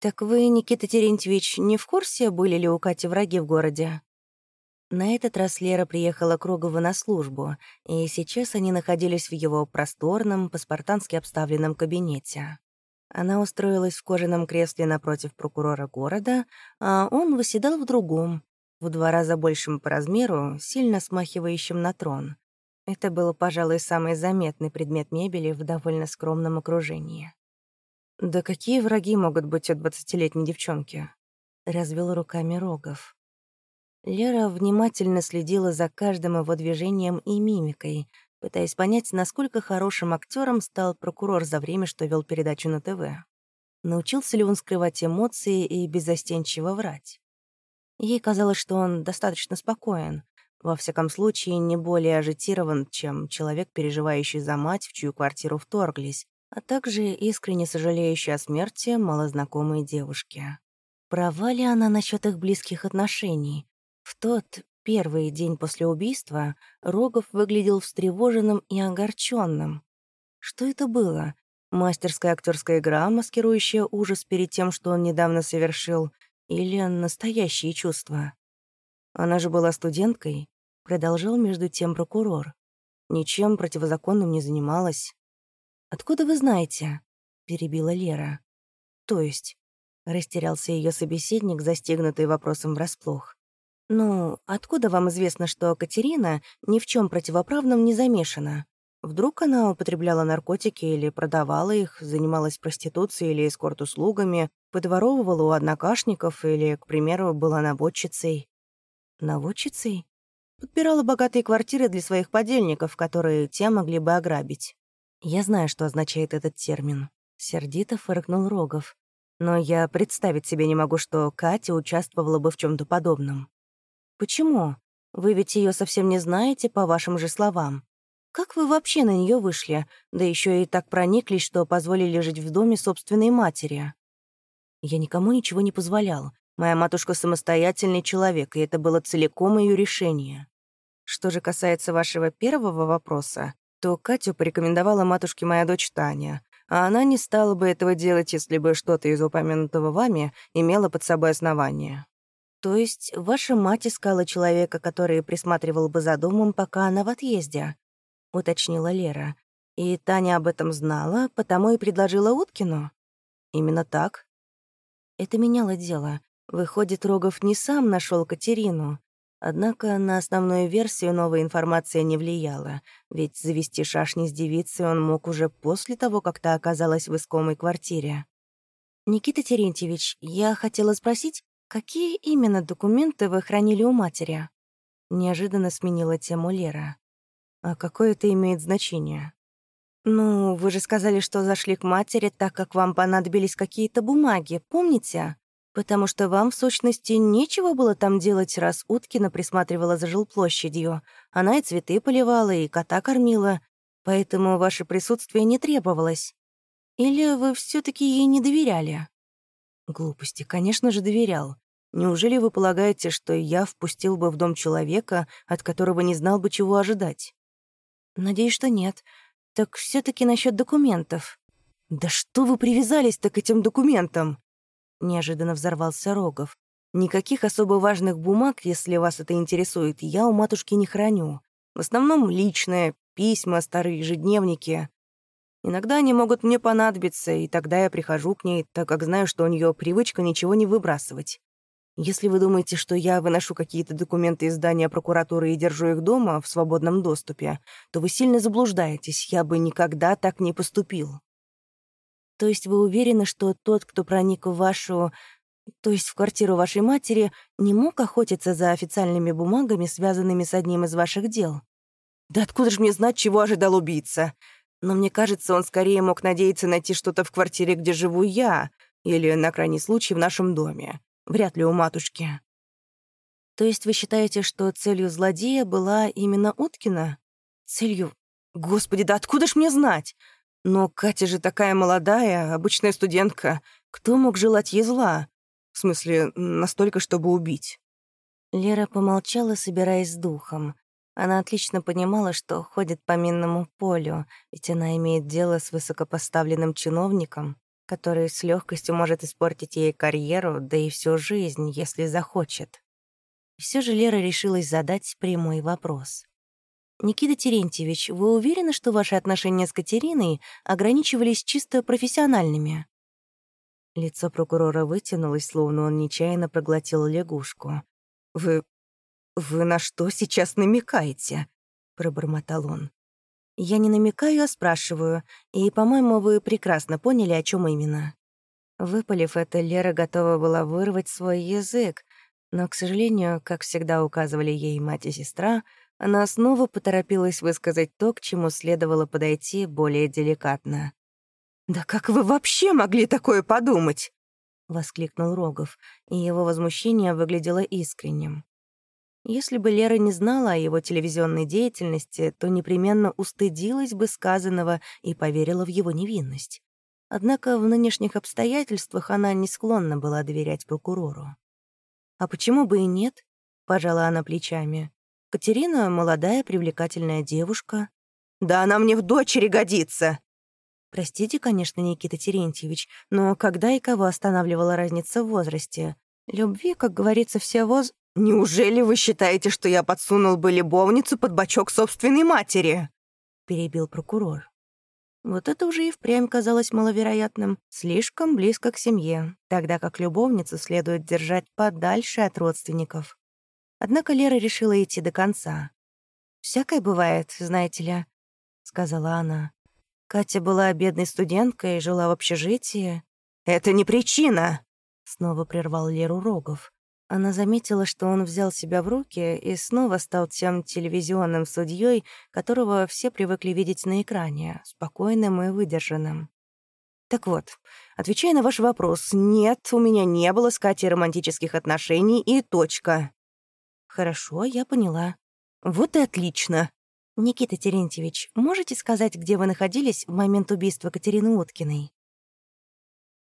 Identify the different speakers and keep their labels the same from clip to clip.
Speaker 1: «Так вы, Никита Терентьевич, не в курсе, были ли у Кати враги в городе?» На этот раз Лера приехала к Рогову на службу, и сейчас они находились в его просторном, паспартански обставленном кабинете. Она устроилась в кожаном кресле напротив прокурора города, а он выседал в другом, в два раза большем по размеру, сильно смахивающем на трон. Это был, пожалуй, самый заметный предмет мебели в довольно скромном окружении. «Да какие враги могут быть от двадцатилетней девчонки?» — развел руками Рогов. Лера внимательно следила за каждым его движением и мимикой, пытаясь понять, насколько хорошим актером стал прокурор за время, что вел передачу на ТВ. Научился ли он скрывать эмоции и беззастенчиво врать? Ей казалось, что он достаточно спокоен, во всяком случае не более ажитирован, чем человек, переживающий за мать, в чью квартиру вторглись, а также искренне сожалеющая о смерти малознакомой девушки. Права ли она насчет их близких отношений? В тот первый день после убийства Рогов выглядел встревоженным и огорченным. Что это было? Мастерская актерская игра, маскирующая ужас перед тем, что он недавно совершил, или настоящие чувства? Она же была студенткой, продолжал между тем прокурор. Ничем противозаконным не занималась. «Откуда вы знаете?» — перебила Лера. «То есть?» — растерялся ее собеседник, застегнутый вопросом врасплох. «Ну, откуда вам известно, что Катерина ни в чем противоправном не замешана? Вдруг она употребляла наркотики или продавала их, занималась проституцией или эскорт-услугами, подворовывала у однокашников или, к примеру, была наводчицей?» «Наводчицей?» Подбирала богатые квартиры для своих подельников, которые те могли бы ограбить. Я знаю, что означает этот термин. Сердито фыркнул Рогов. Но я представить себе не могу, что Катя участвовала бы в чем то подобном. Почему? Вы ведь ее совсем не знаете, по вашим же словам. Как вы вообще на нее вышли, да еще и так прониклись, что позволили жить в доме собственной матери? Я никому ничего не позволял. Моя матушка самостоятельный человек, и это было целиком ее решение. Что же касается вашего первого вопроса, то Катю порекомендовала матушке моя дочь Таня, а она не стала бы этого делать, если бы что-то из упомянутого вами имело под собой основание. То есть ваша мать искала человека, который присматривал бы за домом, пока она в отъезде, уточнила Лера. И Таня об этом знала, потому и предложила Уткину. Именно так. Это меняло дело. Выходит, Рогов не сам нашел Катерину, Однако на основную версию новая информация не влияла, ведь завести шашни с девицей он мог уже после того, как та оказалась в искомой квартире. «Никита Терентьевич, я хотела спросить, какие именно документы вы хранили у матери?» Неожиданно сменила тему Лера. «А какое это имеет значение?» «Ну, вы же сказали, что зашли к матери, так как вам понадобились какие-то бумаги, помните?» Потому что вам, в сущности, нечего было там делать, раз Уткина присматривала за жилплощадью. Она и цветы поливала, и кота кормила, поэтому ваше присутствие не требовалось. Или вы все таки ей не доверяли? Глупости, конечно же, доверял. Неужели вы полагаете, что я впустил бы в дом человека, от которого не знал бы, чего ожидать? Надеюсь, что нет. Так все таки насчет документов. Да что вы привязались-то к этим документам? Неожиданно взорвался Рогов. «Никаких особо важных бумаг, если вас это интересует, я у матушки не храню. В основном личные, письма, старые ежедневники. Иногда они могут мне понадобиться, и тогда я прихожу к ней, так как знаю, что у нее привычка ничего не выбрасывать. Если вы думаете, что я выношу какие-то документы из здания прокуратуры и держу их дома в свободном доступе, то вы сильно заблуждаетесь, я бы никогда так не поступил. То есть вы уверены, что тот, кто проник в вашу... То есть в квартиру вашей матери, не мог охотиться за официальными бумагами, связанными с одним из ваших дел? Да откуда же мне знать, чего ожидал убийца? Но мне кажется, он скорее мог надеяться найти что-то в квартире, где живу я, или, на крайний случай, в нашем доме. Вряд ли у матушки. То есть вы считаете, что целью злодея была именно Уткина? Целью... Господи, да откуда ж мне знать? Но Катя же такая молодая, обычная студентка. Кто мог желать ей зла? В смысле, настолько, чтобы убить?» Лера помолчала, собираясь с духом. Она отлично понимала, что ходит по минному полю, ведь она имеет дело с высокопоставленным чиновником, который с легкостью может испортить ей карьеру, да и всю жизнь, если захочет. Все же Лера решилась задать прямой вопрос. «Никита Терентьевич, вы уверены, что ваши отношения с Катериной ограничивались чисто профессиональными?» Лицо прокурора вытянулось, словно он нечаянно проглотил лягушку. «Вы... вы на что сейчас намекаете?» — пробормотал он. «Я не намекаю, а спрашиваю, и, по-моему, вы прекрасно поняли, о чем именно». Выпалив это, Лера готова была вырвать свой язык, но, к сожалению, как всегда указывали ей мать и сестра, она снова поторопилась высказать то, к чему следовало подойти более деликатно. «Да как вы вообще могли такое подумать?» — воскликнул Рогов, и его возмущение выглядело искренним. Если бы Лера не знала о его телевизионной деятельности, то непременно устыдилась бы сказанного и поверила в его невинность. Однако в нынешних обстоятельствах она не склонна была доверять прокурору. «А почему бы и нет?» — пожала она плечами. «Катерина — молодая, привлекательная девушка». «Да она мне в дочери годится!» Простите, конечно, Никита Терентьевич, но когда и кого останавливала разница в возрасте? Любви, как говорится, все воз... «Неужели вы считаете, что я подсунул бы любовницу под бочок собственной матери?» — перебил прокурор. Вот это уже и впрямь казалось маловероятным, слишком близко к семье, тогда как любовницу следует держать подальше от родственников. Однако Лера решила идти до конца. «Всякое бывает, знаете ли», — сказала она. Катя была бедной студенткой и жила в общежитии. «Это не причина!» — снова прервал Леру Рогов. Она заметила, что он взял себя в руки и снова стал тем телевизионным судьей, которого все привыкли видеть на экране, спокойным и выдержанным. Так вот, отвечая на ваш вопрос, нет, у меня не было с Катей романтических отношений и точка. Хорошо, я поняла. Вот и отлично. «Никита Терентьевич, можете сказать, где вы находились в момент убийства Катерины Уткиной?»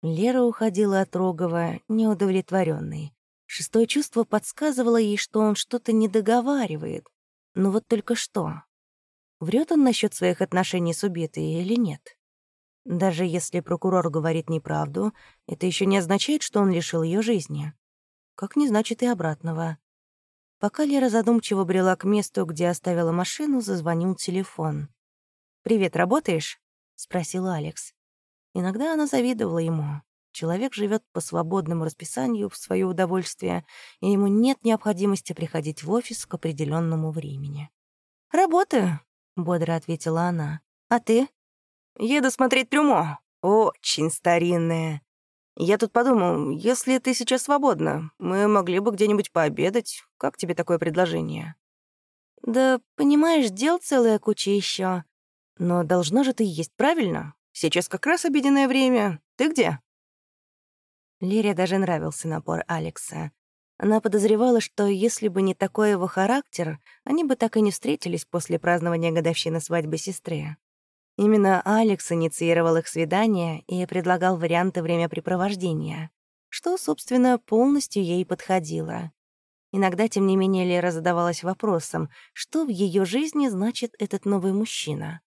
Speaker 1: Лера уходила от Рогова неудовлетворенной. Шестое чувство подсказывало ей, что он что-то не договаривает. Но вот только что. Врет он насчет своих отношений с убитой или нет? Даже если прокурор говорит неправду, это еще не означает, что он лишил ее жизни. Как не значит и обратного. Пока Лера задумчиво брела к месту, где оставила машину, зазвонил телефон. «Привет, работаешь?» — спросил Алекс. Иногда она завидовала ему. Человек живет по свободному расписанию в свое удовольствие, и ему нет необходимости приходить в офис к определенному времени. «Работаю», — бодро ответила она. «А ты?» «Еду смотреть трюмо. Очень старинное. Я тут подумал, если ты сейчас свободна, мы могли бы где-нибудь пообедать. Как тебе такое предложение?» «Да, понимаешь, дел целая куча еще. Но должно же ты есть, правильно? Сейчас как раз обеденное время. Ты где?» Лере даже нравился напор Алекса. Она подозревала, что если бы не такой его характер, они бы так и не встретились после празднования годовщины свадьбы сестры. Именно Алекс инициировал их свидание и предлагал варианты времяпрепровождения, что, собственно, полностью ей подходило. Иногда, тем не менее, Лера задавалась вопросом, что в ее жизни значит этот новый мужчина.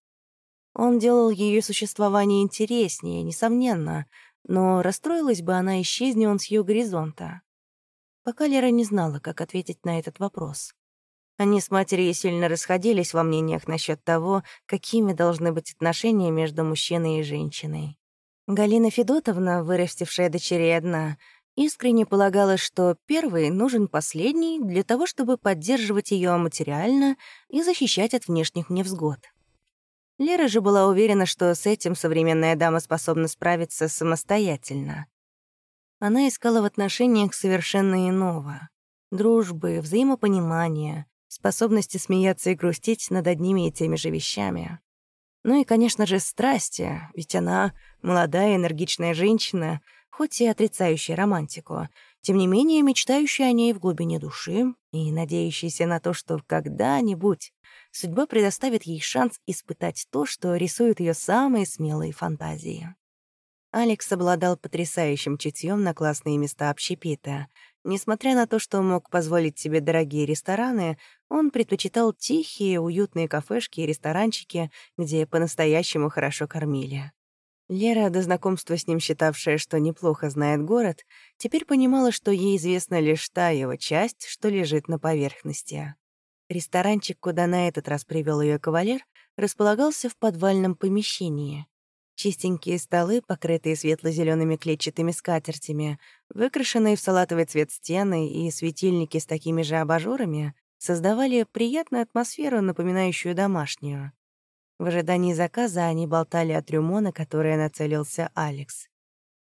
Speaker 1: Он делал ее существование интереснее, несомненно, но расстроилась бы она, исчезни он с ее горизонта. Пока Лера не знала, как ответить на этот вопрос. Они с матерью сильно расходились во мнениях насчет того, какими должны быть отношения между мужчиной и женщиной. Галина Федотовна, вырастившая дочерей одна, искренне полагала, что первый нужен последний для того, чтобы поддерживать ее материально и защищать от внешних невзгод. Лера же была уверена, что с этим современная дама способна справиться самостоятельно. Она искала в отношениях совершенно иного — дружбы, взаимопонимания, способности смеяться и грустить над одними и теми же вещами. Ну и, конечно же, страсти, ведь она молодая, энергичная женщина, хоть и отрицающая романтику, тем не менее мечтающая о ней в глубине души и надеющаяся на то, что когда-нибудь судьба предоставит ей шанс испытать то, что рисует ее самые смелые фантазии. Алекс обладал потрясающим чутьем на классные места общепита, Несмотря на то, что мог позволить себе дорогие рестораны, он предпочитал тихие, уютные кафешки и ресторанчики, где по-настоящему хорошо кормили. Лера, до знакомства с ним считавшая, что неплохо знает город, теперь понимала, что ей известна лишь та его часть, что лежит на поверхности. Ресторанчик, куда на этот раз привел ее кавалер, располагался в подвальном помещении. Чистенькие столы, покрытые светло зелеными клетчатыми скатертями, выкрашенные в салатовый цвет стены и светильники с такими же абажурами создавали приятную атмосферу, напоминающую домашнюю. В ожидании заказа они болтали о трюмо, на которое нацелился Алекс.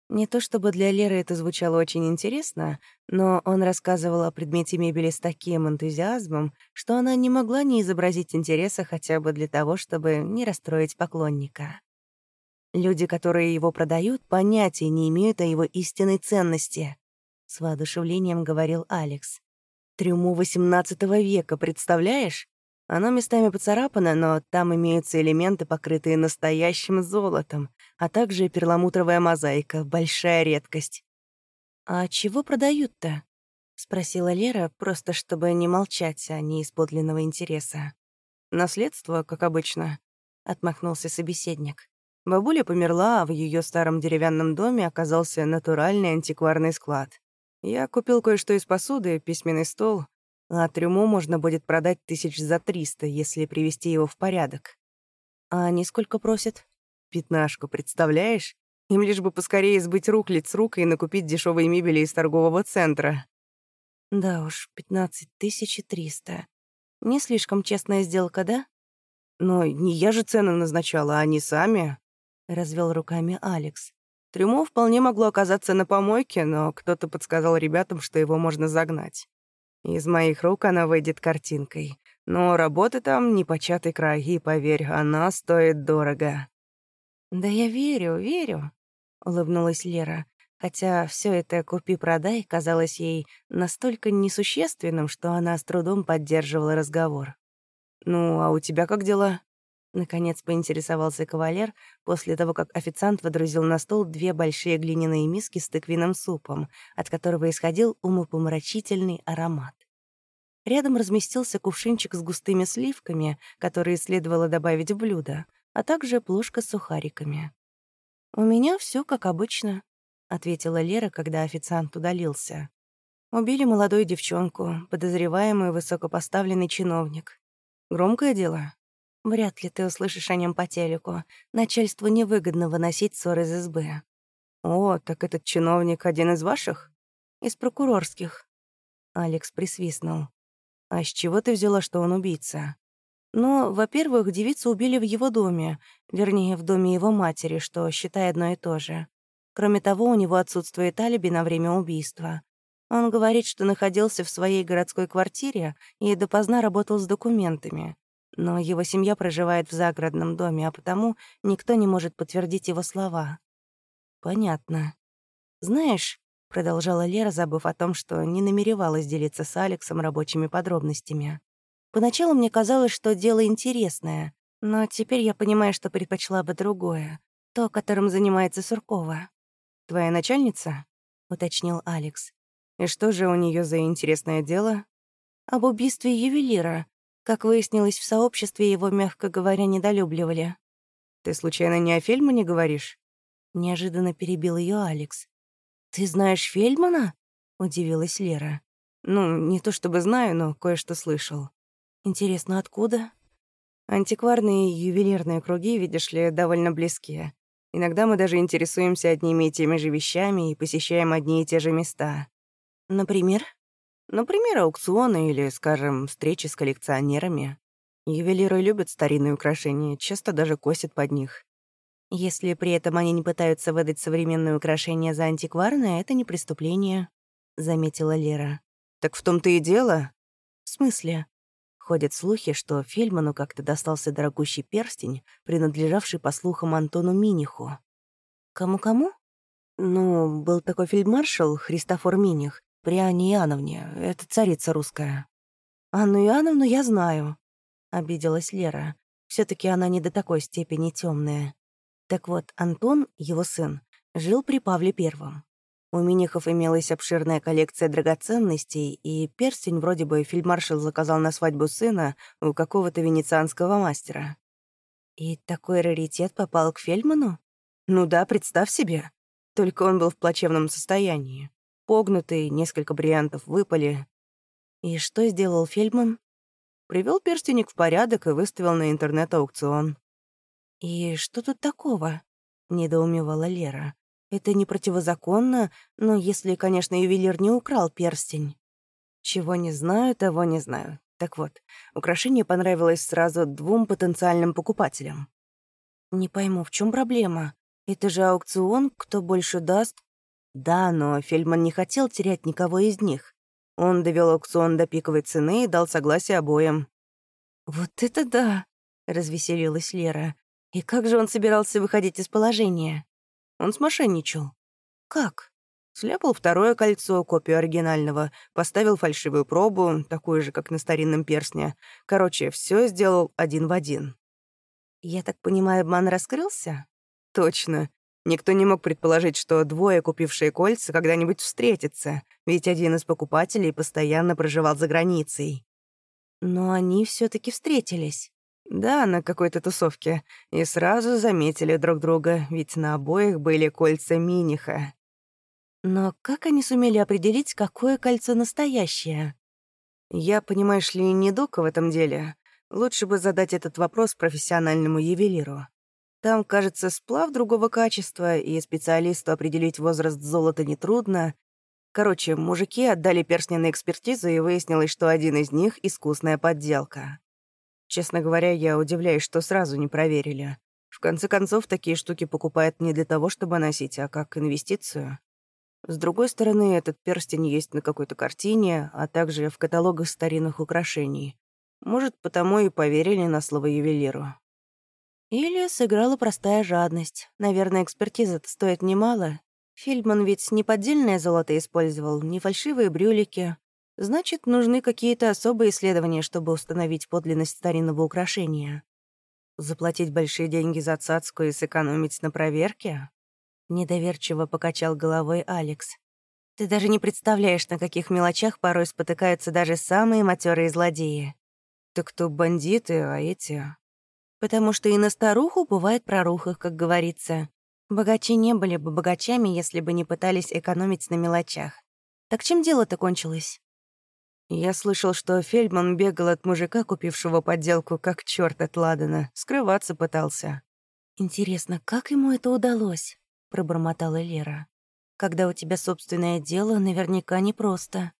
Speaker 1: Не то чтобы для Леры это звучало очень интересно, но он рассказывал о предмете мебели с таким энтузиазмом, что она не могла не изобразить интереса хотя бы для того, чтобы не расстроить поклонника. Люди, которые его продают, понятия не имеют о его истинной ценности, — с воодушевлением говорил Алекс. Трюму XVIII века, представляешь? Оно местами поцарапано, но там имеются элементы, покрытые настоящим золотом, а также перламутровая мозаика — большая редкость. «А чего продают-то?» — спросила Лера, просто чтобы не молчать, а не из подлинного интереса. «Наследство, как обычно», — отмахнулся собеседник. Бабуля померла, а в ее старом деревянном доме оказался натуральный антикварный склад. Я купил кое-что из посуды, письменный стол, а трюму можно будет продать тысяч за триста, если привести его в порядок. А они сколько просят? Пятнашку, представляешь? Им лишь бы поскорее сбыть рук лиц рук и накупить дешевой мебели из торгового центра. Да уж, пятнадцать тысяч и триста. Не слишком честная сделка, да? Но не я же цены назначала, а они сами развел руками Алекс. Трюмо вполне могло оказаться на помойке, но кто-то подсказал ребятам, что его можно загнать. Из моих рук она выйдет картинкой. Но работы там непочатый край, и, поверь, она стоит дорого. «Да я верю, верю», — улыбнулась Лера, хотя все это «купи-продай» казалось ей настолько несущественным, что она с трудом поддерживала разговор. «Ну, а у тебя как дела?» Наконец поинтересовался кавалер после того, как официант водрузил на стол две большие глиняные миски с тыквенным супом, от которого исходил умопомрачительный аромат. Рядом разместился кувшинчик с густыми сливками, которые следовало добавить в блюдо, а также плошка с сухариками. «У меня все как обычно», — ответила Лера, когда официант удалился. Убили молодую девчонку, подозреваемый высокопоставленный чиновник. Громкое дело. Вряд ли ты услышишь о нем по телеку. Начальству невыгодно выносить ссор из СБ. О, так этот чиновник один из ваших? Из прокурорских. Алекс присвистнул. А с чего ты взяла, что он убийца? Ну, во-первых, девицу убили в его доме, вернее, в доме его матери, что, считай, одно и то же. Кроме того, у него отсутствует алиби на время убийства. Он говорит, что находился в своей городской квартире и допоздна работал с документами но его семья проживает в загородном доме, а потому никто не может подтвердить его слова. «Понятно. Знаешь», — продолжала Лера, забыв о том, что не намеревалась делиться с Алексом рабочими подробностями. «Поначалу мне казалось, что дело интересное, но теперь я понимаю, что предпочла бы другое, то, которым занимается Суркова». «Твоя начальница?» — уточнил Алекс. «И что же у нее за интересное дело?» «Об убийстве ювелира. Как выяснилось, в сообществе его, мягко говоря, недолюбливали. «Ты случайно не о Фельмане говоришь?» Неожиданно перебил ее Алекс. «Ты знаешь Фельдмана?» — удивилась Лера. «Ну, не то чтобы знаю, но кое-что слышал». «Интересно, откуда?» «Антикварные и ювелирные круги, видишь ли, довольно близкие. Иногда мы даже интересуемся одними и теми же вещами и посещаем одни и те же места». «Например?» Например, аукционы или, скажем, встречи с коллекционерами. Ювелиры любят старинные украшения, часто даже косят под них. Если при этом они не пытаются выдать современные украшения за антикварное, это не преступление, — заметила Лера. «Так в том-то и дело». «В смысле?» Ходят слухи, что Фельману как-то достался дорогущий перстень, принадлежавший, по слухам, Антону Миниху. «Кому-кому?» «Ну, был такой фельдмаршал Христофор Миних, при Анне Иоанновне. Это царица русская». «Анну Иоанновну я знаю», — обиделась Лера. все таки она не до такой степени темная. Так вот, Антон, его сын, жил при Павле Первом. У Минихов имелась обширная коллекция драгоценностей, и перстень вроде бы фельдмаршал заказал на свадьбу сына у какого-то венецианского мастера. И такой раритет попал к Фельдману? Ну да, представь себе. Только он был в плачевном состоянии. Погнутый, несколько бриллиантов выпали. И что сделал Фельдман? Привел перстенник в порядок и выставил на интернет-аукцион. «И что тут такого?» — недоумевала Лера. «Это не противозаконно, но если, конечно, ювелир не украл перстень». «Чего не знаю, того не знаю. Так вот, украшение понравилось сразу двум потенциальным покупателям. «Не пойму, в чем проблема? Это же аукцион, кто больше даст?» «Да, но Фельдман не хотел терять никого из них. Он довел аукцион до пиковой цены и дал согласие обоим». «Вот это да!» — развеселилась Лера. «И как же он собирался выходить из положения?» «Он смошенничал». «Как?» Сляпал второе кольцо, копию оригинального, поставил фальшивую пробу, такую же, как на старинном перстне. Короче, все сделал один в один. Я так понимаю, обман раскрылся? Точно. Никто не мог предположить, что двое, купившие кольца, когда-нибудь встретятся, ведь один из покупателей постоянно проживал за границей. Но они все таки встретились. Да, на какой-то тусовке. И сразу заметили друг друга, ведь на обоих были кольца Миниха. Но как они сумели определить, какое кольцо настоящее? Я, понимаешь ли, не дока в этом деле. Лучше бы задать этот вопрос профессиональному ювелиру. Там, кажется, сплав другого качества, и специалисту определить возраст золота нетрудно. Короче, мужики отдали перстни на экспертизу, и выяснилось, что один из них — искусная подделка. Честно говоря, я удивляюсь, что сразу не проверили. В конце концов, такие штуки покупают не для того, чтобы носить, а как инвестицию. С другой стороны, этот перстень есть на какой-то картине, а также в каталогах старинных украшений. Может, потому и поверили на слово ювелиру. Или сыграла простая жадность. Наверное, экспертиза стоит немало. Фильман ведь не поддельное золото использовал, не фальшивые брюлики. Значит, нужны какие-то особые исследования, чтобы установить подлинность старинного украшения. Заплатить большие деньги за цацку и сэкономить на проверке? Недоверчиво покачал головой Алекс. «Ты даже не представляешь, на каких мелочах порой спотыкаются даже самые матерые злодеи». «Так кто бандиты, а эти...» «Потому что и на старуху бывает проруха, как говорится. Богачи не были бы богачами, если бы не пытались экономить на мелочах. Так чем дело-то кончилось?» Я слышал, что Фельдман бегал от мужика, купившего подделку, как черт от Ладана, скрываться пытался. Интересно, как ему это удалось? — пробормотала Лера. «Когда у тебя собственное дело, наверняка непросто».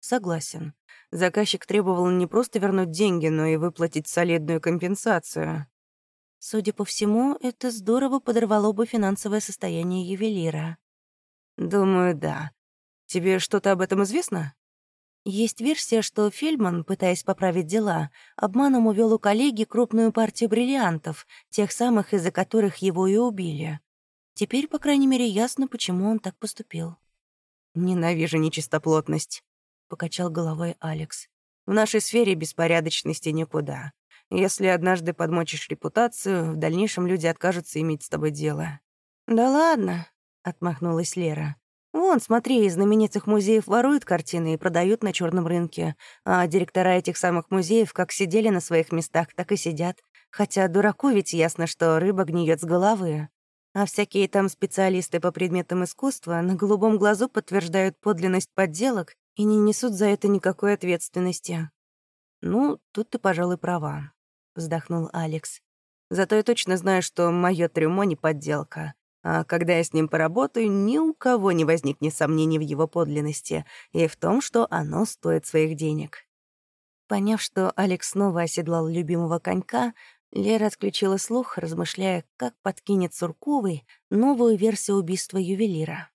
Speaker 1: «Согласен. Заказчик требовал не просто вернуть деньги, но и выплатить солидную компенсацию». Судя по всему, это здорово подорвало бы финансовое состояние ювелира. «Думаю, да. Тебе что-то об этом известно?» Есть версия, что Фельдман, пытаясь поправить дела, обманом увел у коллеги крупную партию бриллиантов, тех самых, из-за которых его и убили. Теперь, по крайней мере, ясно, почему он так поступил. «Ненавижу нечистоплотность», — покачал головой Алекс. «В нашей сфере беспорядочности никуда. Если однажды подмочишь репутацию, в дальнейшем люди откажутся иметь с тобой дело». «Да ладно», — отмахнулась Лера. «Вон, смотри, из знаменитых музеев воруют картины и продают на черном рынке, а директора этих самых музеев как сидели на своих местах, так и сидят. Хотя дураку ведь ясно, что рыба гниет с головы. А всякие там специалисты по предметам искусства на голубом глазу подтверждают подлинность подделок и не несут за это никакой ответственности. «Ну, тут ты, пожалуй, права», — вздохнул Алекс. «Зато я точно знаю, что мое трюмо не подделка. А когда я с ним поработаю, ни у кого не возникнет сомнений в его подлинности и в том, что оно стоит своих денег». Поняв, что Алекс снова оседлал любимого конька, Лера отключила слух, размышляя, как подкинет Сурковой новую версию убийства ювелира.